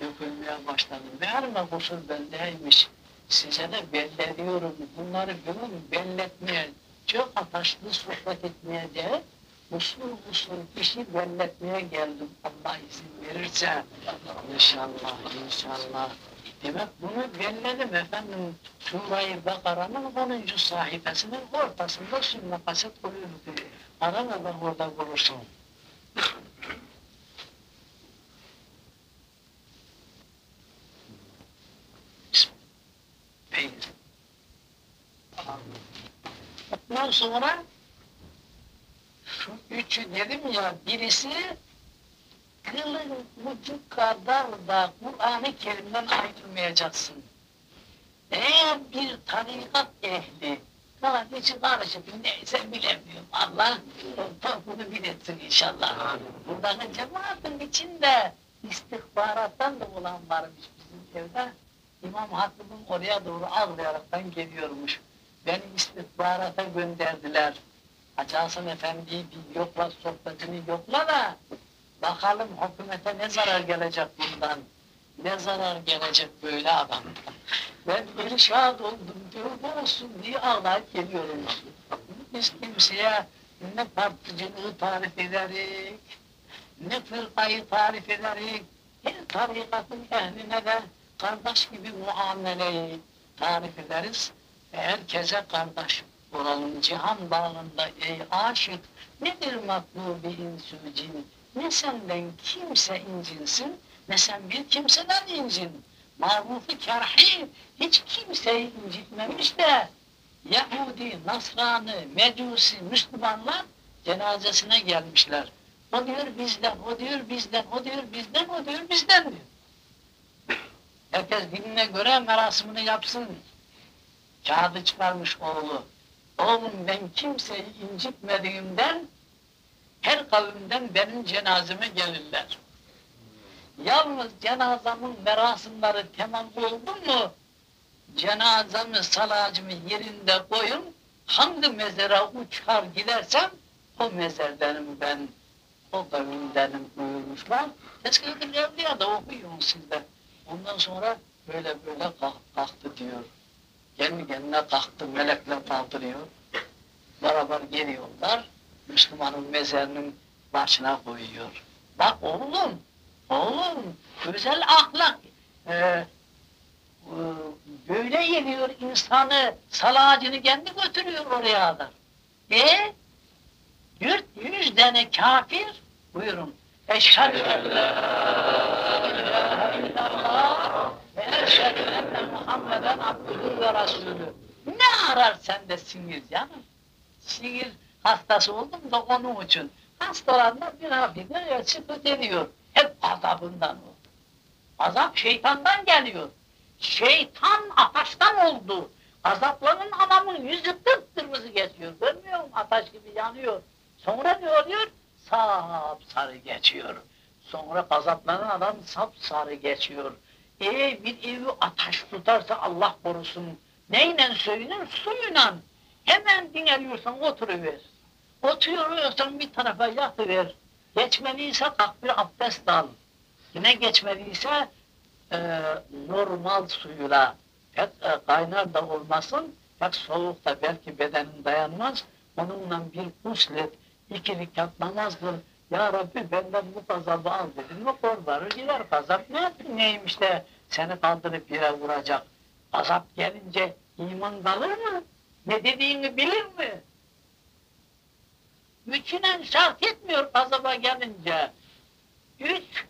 dökülmeye başladı. Meğerime kusur bendeymiş. Size de belli ediyorum. Bunları benim belli etmeye, çok ataşlı sohbet etmeye değil, usul usul işi belletmeye geldim Allah izin verirse. İnşallah, inşallah. Demek bunu belledim efendim. Sure-i Bakara'nın 10. sayfasının ortasında sünne kaset koyuyor. Arama da orada bulursun. Peki. Ondan sonra şu üçü dedim ya birisi kılın ucu kadar da Kur'an-ı Kerim'den ayrılmayacaksın. Eğer bir tarikat ehli falan içi karışık neyse bilemiyorum. Allah bunu biletsin inşallah. Buradaki cemaatin içinde istihbarattan da olan varmış bizim evde. İmam Hatip'in oraya doğru ağlayaraktan geliyormuş. Beni istihbarata gönderdiler. Hacı Efendi'yi bir yokla, sohbetini yokla da bakalım hükümete ne zarar gelecek bundan. Ne zarar gelecek böyle adam. Ben irşad oldum diyor, bu olsun diye ağlayıp geliyorum. Biz kimseye ne particiliği tarif ederik, ne fırkayı tarif ederik, her tarikatın ehline de kardeş gibi muameleyi tarif ederiz. Herkese kardeş olalım cihan bağında ey aşık. Nedir matlubi insücin? Ne senden kimse incinsin, ne sen bir kimseden incin. Marufu kerhi hiç kimseyi incitmemiş de Yahudi, Nasrani, Mecusi, Müslümanlar cenazesine gelmişler. O diyor bizden, o diyor bizden, o diyor bizden, o diyor bizden diyor. Herkes dinine göre merasimini yapsın. Kağıdı çıkarmış oğlu. Oğlum ben kimseyi incitmediğimden her kavimden benim cenazeme gelirler. Yalnız cenazemin merasimleri tamam oldu mu cenazemi salacımı yerinde koyun hangi mezara uçar gidersem o mezardanım ben o kavimdenim buyurmuşlar. Eski Evliya da okuyun sizde. Ondan sonra böyle böyle kalk- kalktı diyor. Kendi kendine kalktı, melekler kaldırıyor. Beraber geliyorlar, Müslümanın mezarının başına koyuyor. Bak oğlum, oğlum, güzel ahlak. Ee, böyle yeniyor insanı, salacını kendi götürüyor oraya kadar. E, dört yüz tane kafir, buyurun. Eşhedü en la ilahe illallah ve eşhedü enne Muhammeden abdühü ve rasulü. Ne arar sende sinir canım? Sinir hastası oldum da onun için. Hastalanma bir hafifle çıkıp ediyor. Hep azabından o. Azap şeytandan geliyor. Şeytan ateşten oldu. Azaplanın adamın yüzü kıpkırmızı geçiyor. Görmüyor musun? Ateş gibi yanıyor. Sonra ne oluyor? Sap sarı geçiyor. Sonra gazaplanın adam sap sarı geçiyor. Eğer bir evi ateş tutarsa Allah korusun. Neyle söylenir? Suyla. Hemen dinleniyorsan oturuver. Oturuyorsan bir tarafa yatıver. Geçmeliyse kalk bir abdest al. Yine geçmeliyse e, normal suyla pek e, kaynar da olmasın, pek soğuk da belki bedenin dayanmaz. Onunla bir guslet, iki rekat namaz kıl. Ya Rabbi benden bu gazabı al dedin mi korbarır gider gazap ne yapayım neymiş de seni kaldırıp yere vuracak. Azap gelince İman kalır mı? Ne dediğini bilir mi? Üçüne şart etmiyor kasaba gelince. Üç,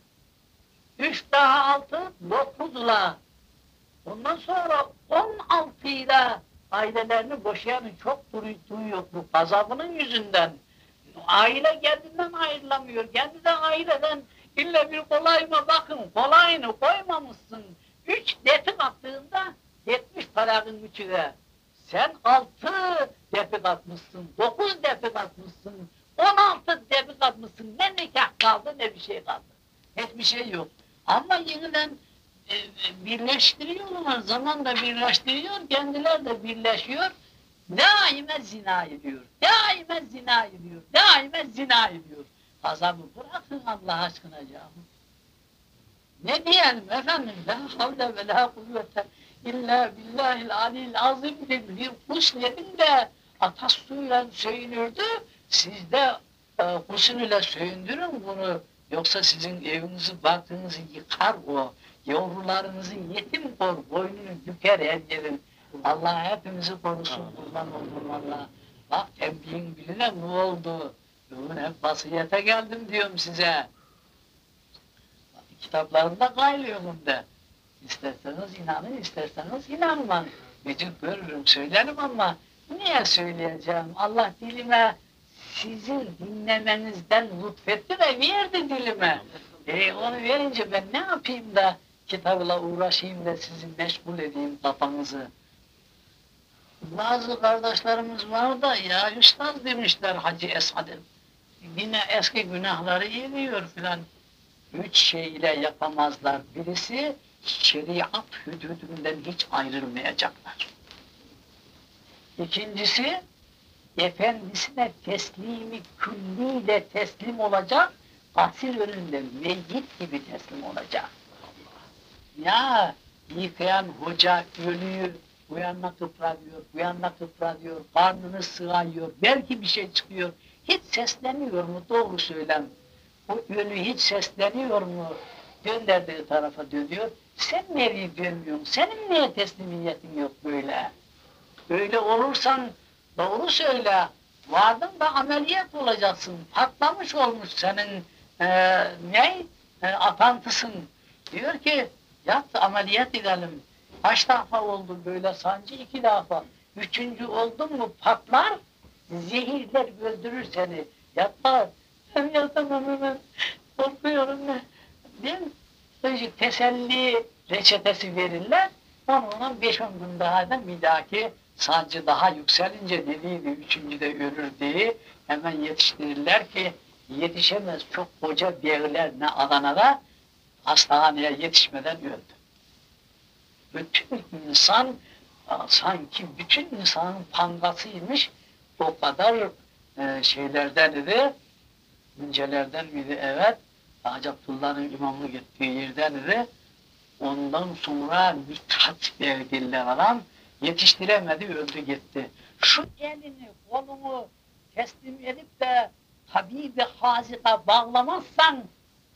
üç daha altı, dokuzla. Ondan sonra on altıyla ailelerini boşayanı çok duyu- duyuyor bu gazabının yüzünden. Aile kendinden ayrılamıyor. Kendi de aileden illa bir kolayıma bakın. Kolayını koymamışsın. Üç defik attığında yetmiş talakın üçü de. Sen altı defik atmışsın. Dokuz defik atmışsın. On altı defik atmışsın. Ne nikah kaldı ne bir şey kaldı. Hiçbir şey yok. Ama yeniden e, e, birleştiriyorlar. Zamanla birleştiriyor. Kendiler de birleşiyor. Daime zina ediyor. Daime zina ediyor. Daime zina ediyor. Azabı bırakın Allah aşkına canım. Ne diyelim efendim? La havle ve la kuvvete illa billahil alil azim. Bir kuş dedin de atassuyla söyünürdü. Siz de e, kuşun ile söyündürün bunu. Yoksa sizin evinizi, baktığınızı yıkar o. Yavrularınızı yetim kor, boynunu büker her yerin. Allah hepimizi korusun, kurban oldum valla. Bak tembihin biline ne oldu? Bugün hep vasiyete geldim diyorum size. Bak, Kitaplarımda kaylıyor de. İsterseniz inanın, isterseniz inanmayın. Vücut görürüm, söylerim ama niye söyleyeceğim? Allah dilime sizin dinlemenizden lütfetti de verdi dilime. E, onu verince ben ne yapayım da kitabla uğraşayım da sizi meşgul edeyim kafanızı. Bazı kardeşlerimiz var da ya üstad demişler Hacı Esad'ın. Yine eski günahları yeniyor filan. Üç şeyle yapamazlar. Birisi şeriat hududundan hiç ayrılmayacaklar. İkincisi efendisine teslimi külliyle teslim olacak, asir önünde meyyit gibi teslim olacak. Ya yıkayan hoca ölüyü bu yanına kıpranıyor, bu yanına kıpranıyor, karnını sığayıyor, belki bir şey çıkıyor. Hiç sesleniyor mu? Doğru söylem. O ölü hiç sesleniyor mu? Gönderdiği tarafa dönüyor. Sen nereye dönmüyorsun? Senin niye teslimiyetin yok böyle? Böyle olursan doğru söyle. Vardın da ameliyat olacaksın. Patlamış olmuş senin e, ne? E, atantısın. Diyor ki yat ameliyat edelim. Kaç defa oldu böyle sancı? iki defa. Üçüncü oldu mu patlar, zehirler öldürür seni. Yapma. Ben yatamam hemen. Korkuyorum ben. Değil mi? Böyle teselli reçetesi verirler. Onunla beş on gün daha da bir dahaki sancı daha yükselince dediydi, üçüncü de ölür diye hemen yetiştirirler ki yetişemez çok koca beyler ne Adana'da hastaneye yetişmeden öldü. Bütün insan sanki bütün insanın pangasıymış. O kadar e, şeylerden idi incelerden miydi? Evet. Hacı Abdullah'ın imamlık ettiği yerden idi. Ondan sonra Mithat verdiler adam. Yetiştiremedi öldü gitti. Şu elini kolunu teslim edip de tabibi hazika bağlamazsan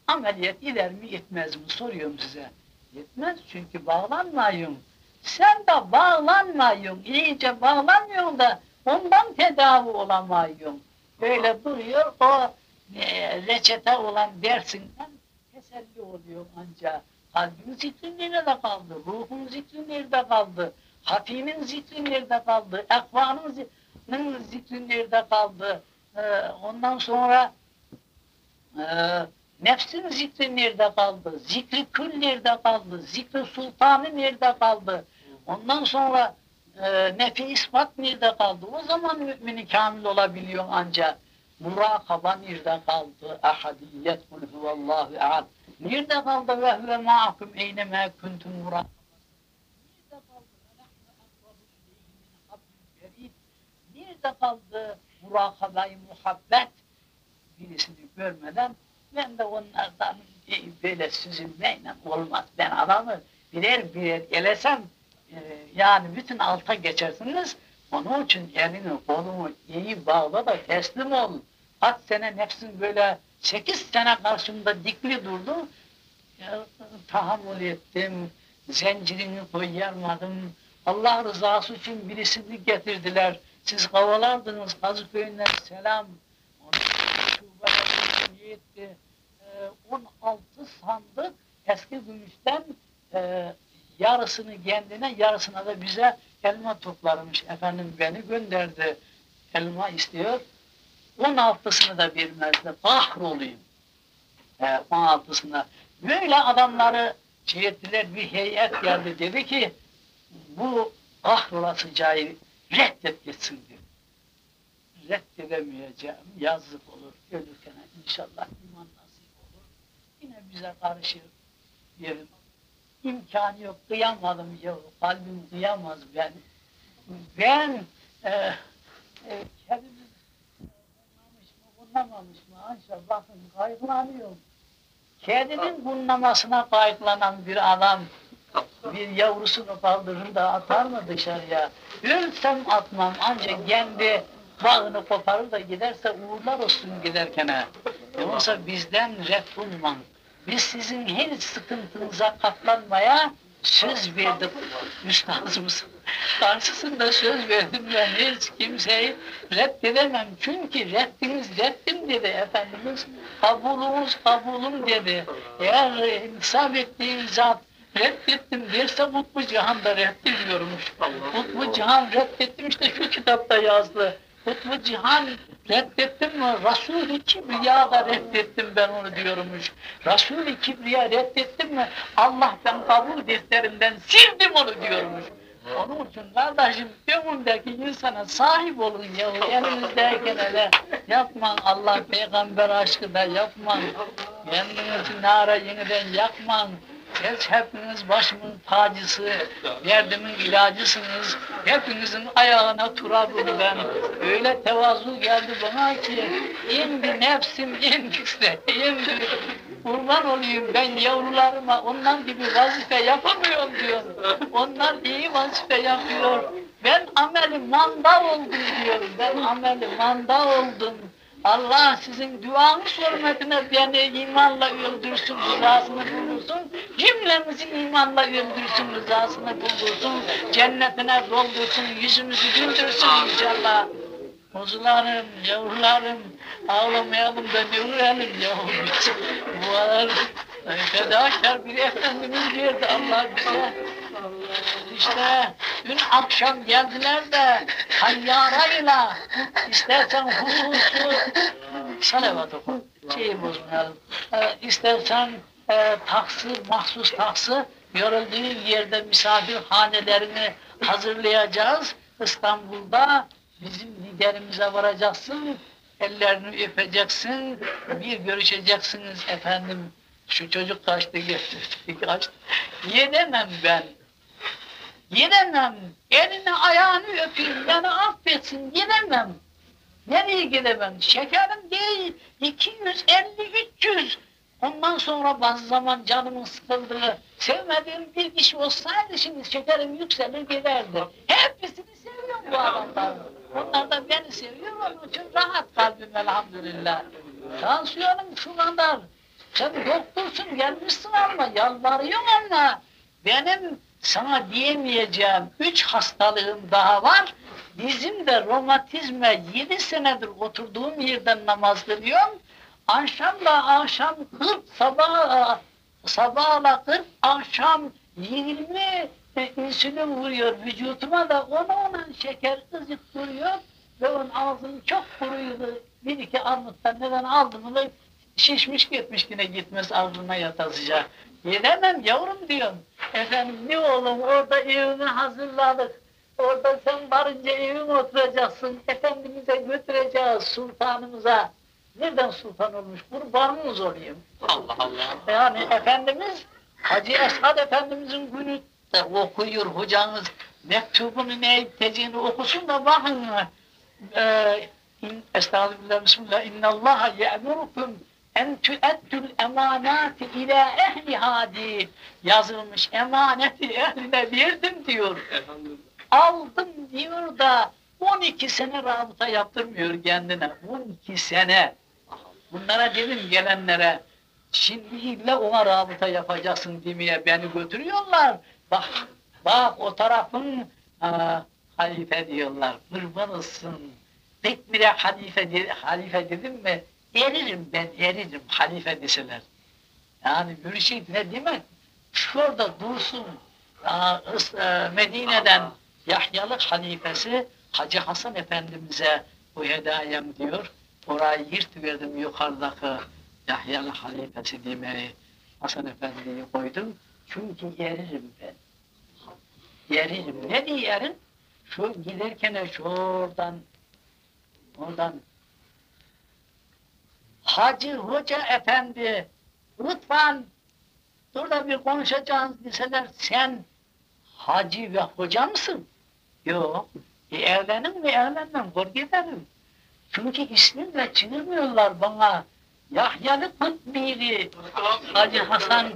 ameliyat eder mi etmez mi? Soruyorum size Yetmez çünkü bağlanmayın. Sen de bağlanmayın. İyice bağlanmıyorsun da ondan tedavi olamayın. Böyle duruyor o e, reçete olan dersinden teselli oluyor ancak. Kalbin zikri nerede kaldı? Ruhun zikri nerede kaldı? Hafinin zikri nerede kaldı? Ekvanın zikri nerede kaldı? Ee, ondan sonra e, Nefsin zikri nerede kaldı? Zikri kül nerede kaldı? Zikri sultanı nerede kaldı? Ondan sonra e, nefi ispat nerede kaldı? O zaman mümini kamil olabiliyor ancak. Murakaba nerede kaldı? Ahadiyet kul huvallahu ehad. Nerede kaldı ve huve ma'akum eynemâ kuntum murakaba? Nerede kaldı? Nerede kaldı murakabayı muhabbet? Birisini görmeden ben de onlardan böyle süzülmeyle olmaz. Ben adamı birer birer elesem e, yani bütün alta geçersiniz. Onun için elini kolunu iyi bağla da teslim ol. Kaç sene nefsin böyle sekiz sene karşımda dikli durdu. Ya, tahammül ettim. Zincirini koyamadım. Allah rızası için birisini getirdiler. Siz havalardınız Kazıköy'ünden selam. Onun şubeler yetti. Ee, 16 sandık eski gümüşten e, yarısını kendine yarısına da bize elma toplarmış. Efendim beni gönderdi. Elma istiyor. 16'sını da vermezdi. Kahroluyum. Ee, 16'sına. Böyle adamları şey bir heyet geldi dedi ki bu kahrolasıcayı reddet gitsin diyor. Reddedemeyeceğim, yazık olur. Ölürken inşallah iman nasip olur. Yine bize karışır yerim. İmkanı yok, kıyamadım ya, kalbim kıyamaz ben. Ben e, e, mı, bunlamamış mı? Ancak bakın kaygılanıyorum. Kedinin bunlamasına kayıklanan bir adam bir yavrusunu kaldırır da atar mı dışarıya? Ölsem atmam ancak kendi bağını koparır da giderse uğurlar olsun giderken. Yoksa bizden ret bulman. Biz sizin her sıkıntınıza katlanmaya söz verdik üstadımız. Karşısında söz verdim ben hiç kimseyi reddedemem. Çünkü reddiniz reddim dedi Efendimiz. Kabulünüz kabulüm dedi. Eğer hesap ettiğin zat reddettim derse Kutbu Cihan da reddediyormuş. Kutbu Cihan reddettim işte şu kitapta yazdı. Kutbu Cihan reddettim mi? Resul-i Kibriya da reddettim ben onu diyormuş. Resul-i Kibriya reddettim mi? Allah ben kabul defterinden sildim onu diyormuş. Onun için kardeşim gönlündeki insana sahip olun ya. Elinizdeyken hele yapman Allah peygamber aşkı da yapman. Kendinizi nara yeniden yakman. Siz hepiniz başımın tacısı, derdimin ilacısınız. Hepinizin ayağına turabım ben. Öyle tevazu geldi bana ki, indi nefsim indikse, indi. Kurban olayım ben yavrularıma ondan gibi vazife yapamıyorum diyor. Onlar iyi vazife yapıyor. Ben ameli manda oldum diyor. Ben ameli manda oldum. Allah sizin duanız hürmetine beni imanla öldürsün, rızasını bulursun. Cümlemizi imanla öldürsün, rızasını bulursun. Cennetine doldursun, yüzümüzü güldürsün inşallah. Kuzularım, yavrularım, ağlamayalım da ne ölelim yavrum. Bu fedakar bir efendimiz verdi Allah bize. İşte dün akşam geldiler de tayyarayla istersen hususu salavat oku. Şeyi bozmayalım. Ee, istersen e, taksi, mahsus taksi yorulduğu yerde misafirhanelerini hazırlayacağız. İstanbul'da bizim liderimize varacaksın. Ellerini öpeceksin. Bir görüşeceksiniz efendim. Şu çocuk kaçtı gitti. Kaçtı. Yedemem ben. Gidemem. Elini ayağını öpeyim, beni affetsin. Gidemem. Nereye gidemem? Şekerim değil. 250, 300. Ondan sonra bazı zaman canımın sıkıldığı, sevmediğim bir kişi olsaydı şimdi şekerim yükselir giderdi. Hepsini seviyorum bu adamlar. Onlar da beni seviyor, onun için rahat kalbim elhamdülillah. Tansiyonum şu kadar. Sen doktorsun, gelmişsin ama yalvarıyorum ama benim sana diyemeyeceğim üç hastalığım daha var. Bizim de romatizme yedi senedir oturduğum yerden namaz kılıyorum. Akşamla akşam 40, sabah, sabahla 40, akşam 20 e, insülin vuruyor vücutuma da ona ona şeker ızık duruyor ve onun ağzını çok kuruydu. Bir iki armuttan neden aldım da şişmiş gitmiş yine gitmez ağzına yatasıca. Yedemem yavrum diyorum. Efendim ne oğlum orada evini hazırladık. Orada sen varınca evin oturacaksın. Efendimiz'e götüreceğiz sultanımıza. Nereden sultan olmuş? Kurbanımız olayım. Allah Allah. Yani Efendimiz Hacı Esad Efendimizin günü de okuyor hocanız. Mektubunu ne teciğini okusun da bakın. Ee, Estağfirullah, Bismillah. İnnallâhe ye'murukum en tüeddül emanati ila ehliha diye yazılmış. Emaneti ehline verdim diyor. Aldım diyor da 12 sene rabıta yaptırmıyor kendine. 12 sene. Bunlara dedim gelenlere, şimdi illa ona rabıta yapacaksın demeye beni götürüyorlar. Bak, bak o tarafın Aa, halife diyorlar. Kurban olsun. Pek bire halife, halife dedim mi? Eririm ben, eririm halife deseler. Yani mürşid ne demek? Şurada dursun. Medine'den Yahyalık halifesi Hacı Hasan Efendimiz'e bu hediyem diyor. Orayı yırtıverdim yukarıdaki Yahyalık halifesi demeyi. Hasan Efendi'yi koydum. Çünkü yeririm ben. Yeririm. Ne diye yerim? Şu giderken şuradan oradan Hacı Hoca Efendi lütfen burada bir konuşacağız deseler sen hacı ve hoca mısın? Yok. E evlenin mi evlenmem korku ederim. Çünkü ismimle çığırmıyorlar bana. Yahyalı Kutbiri, Hacı Hasan